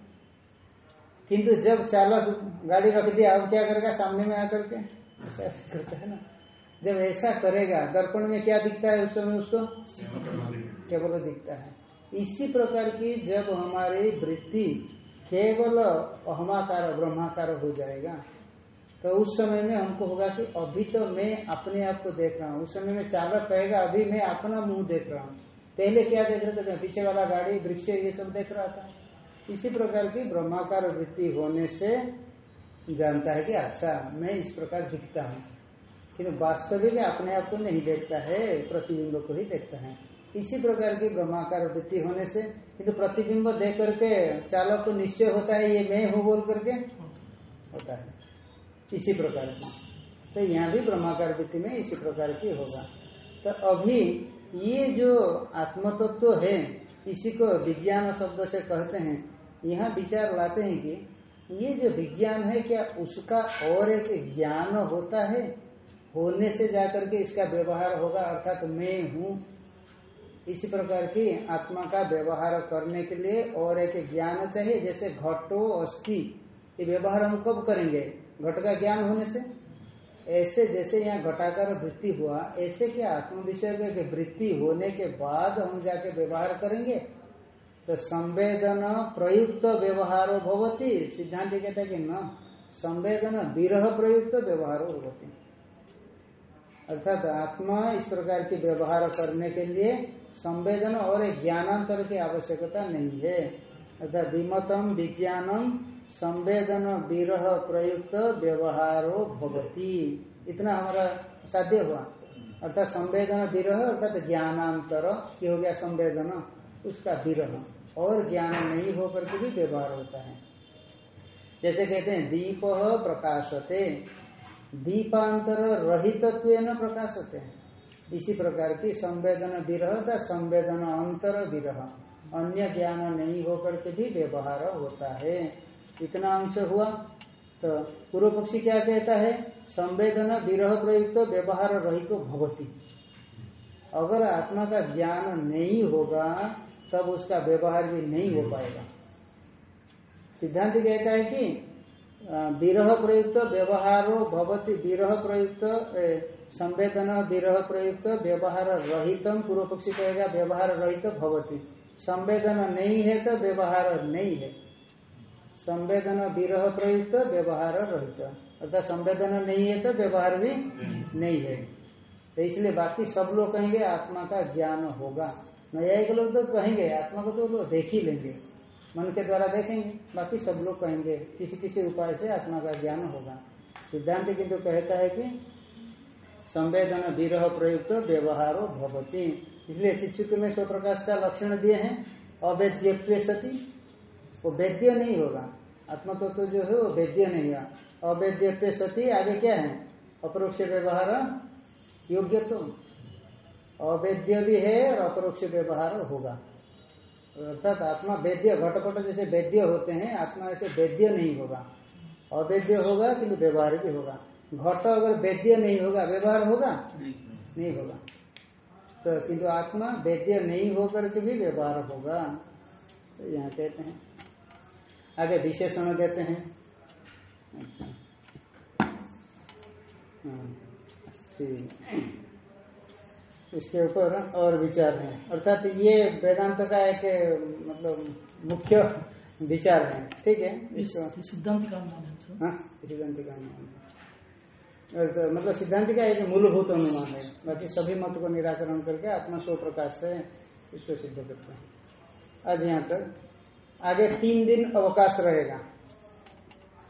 किंतु जब चालक गाड़ी रख दिया, अब क्या करेगा? सामने में आकर के ऐसा करता है ना। जब ऐसा करेगा, दर्पण में क्या दिखता है उस समय उसको? केवल दिखता है। इसी प्रकार की जब हमारी वृत्ति केवल अहमाकार, ब्रह्माकार हो जाएगा तो उस समय में हमको होगा कि अभी तो मैं अपने आप को देख रहा हूँ। उस समय में चालक कहेगा, अभी मैं अपना मुँह देख रहा हूँ। पहले क्या देख रहे थे? पीछे वाला गाड़ी, वृक्ष, ये सब देख रहा था। इसी प्रकार की ब्रह्माकार वृत्ति होने से जानता है कि अच्छा मैं इस प्रकार दिखता हूँ। किन्तु वास्तविक अपने आप को नहीं देखता है, प्रतिबिंब को ही देखता है। इसी प्रकार की ब्रह्माकार वृत्ति होने से किन्तु प्रतिबिंब देख करके चालक को निश्चय होता है, ये मैं हूँ बोल करके होता है। इसी प्रकार की। तो यहाँ भी ब्रह्माकार वृत्ति में इसी प्रकार की होगा। तो अभी ये जो आत्मतत्व तो है, इसी को विज्ञान शब्द से कहते हैं। यहाँ विचार लाते हैं कि ये जो विज्ञान है, क्या उसका और एक ज्ञान होता है? होने से जाकर के इसका व्यवहार होगा, अर्थात तो मैं हूँ। इसी प्रकार की आत्मा का व्यवहार करने के लिए और एक ज्ञान चाहिए, जैसे घटो, अस्थि, ये व्यवहार हम कब करेंगे? घट का ज्ञान होने से। ऐसे जैसे यहाँ घटाकर वृत्ति हुआ, ऐसे क्या आत्म विषय वृत्ति होने के बाद हम जाके व्यवहार करेंगे? तो संवेदन प्रयुक्त व्यवहार भवती। सिद्धांत कहता है कि न, संवेदन विरह प्रयुक्त व्यवहार भवती। अर्थात आत्मा इस प्रकार की व्यवहार करने के लिए संवेदन और ज्ञानांतर की आवश्यकता नहीं है। अर्थात विमतम, विज्ञानम, संवेदन विरह प्रयुक्त व्यवहारो भवती। इतना हमारा साध्य हुआ। अर्थात संवेदन विरह, अर्थात ज्ञानांतर ये हो गया संवेदन, उसका विरह। और ज्ञान नहीं होकर के भी व्यवहार होता है। जैसे कहते हैं, दीप प्रकाशते। दीपांतर रहित प्रकाशते। इसी प्रकार की संवेदन विरह का संवेदन अंतर विरह। अन्य ज्ञान नहीं होकर के भी व्यवहार होता है। इतना अंश हुआ तो पूर्व पक्षी क्या कहता है? संवेदन विरह प्रयुक्त तो व्यवहार रहित तो भवती। अगर आत्मा का ज्ञान नहीं होगा तब उसका व्यवहार भी नहीं हो पाएगा। सिद्धांत कहता है कि विरह प्रयुक्त व्यवहारो भवती विरह प्रयुक्त संवेदन विरह प्रयुक्त व्यवहार रहितम पूर्व पक्षी कहेगा व्यवहार रहित भवती। संवेदन नहीं है तो व्यवहार नहीं है। संवेदन विरह प्रयुक्त व्यवहार रहित। अर्थात संवेदन नहीं है तो व्यवहार भी नहीं है। तो इसलिए बाकी सब लोग कहेंगे आत्मा का ज्ञान होगा। न्यायिक लोग तो कहेंगे, आत्मा को तो लोग देख ही लेंगे। मन के द्वारा देखेंगे, बाकी सब लोग कहेंगे किसी किसी उपाय से आत्मा का ज्ञान होगा। सिद्धांत किंतु कहता है कि संवेदन विरह प्रयुक्त व्यवहारो भवती। इसलिए चित्सुक में स्व प्रकाश का लक्षण दिए हैं अवैद्य सती। वो वैद्य नहीं होगा। आत्मतत्व तो जो है, वो वैद्य नहीं है अवैद्य सती, आगे क्या है? अपरोक्ष व्यवहार योग्य तो अवैद्य भी है और अपरोक्ष व्यवहार होगा। अर्थात आत्मा वैद्य घटपट जैसे वैद्य होते हैं आत्मा ऐसे वैद्य नहीं होगा। अवैद्य होगा किंतु व्यवहार भी होगा। घट अगर वैद्य नहीं होगा व्यवहार होगा? नहीं। होगा। तो किंतु आत्मा वैद्य नहीं होकर के भी व्यवहार होगा। तो यहाँ कहते हैं। आगे विशेषण देते हैं। अच्छा। हाँ, ठीक इसके ऊपर और विचार है। अर्थात ये वेदांत का एक मतलब मुख्य विचार है। ठीक है? सिद्धांत का अनुमान हाँ सिद्धांत का अनुमान तो मतलब सिद्धांत का एक मूलभूत अनुमान है। बाकी सभी मत को निराकरण करके आत्मा स्व प्रकाश से इसको सिद्ध करते हैं। आज यहाँ तक आगे तीन दिन अवकाश रहेगा।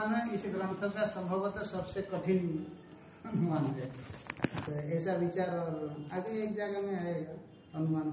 अनुमान इस ग्रंथ का संभवतः सबसे कठिन अनुमान है। तो ऐसा विचार और आगे एक जगह में आएगा, अनुमान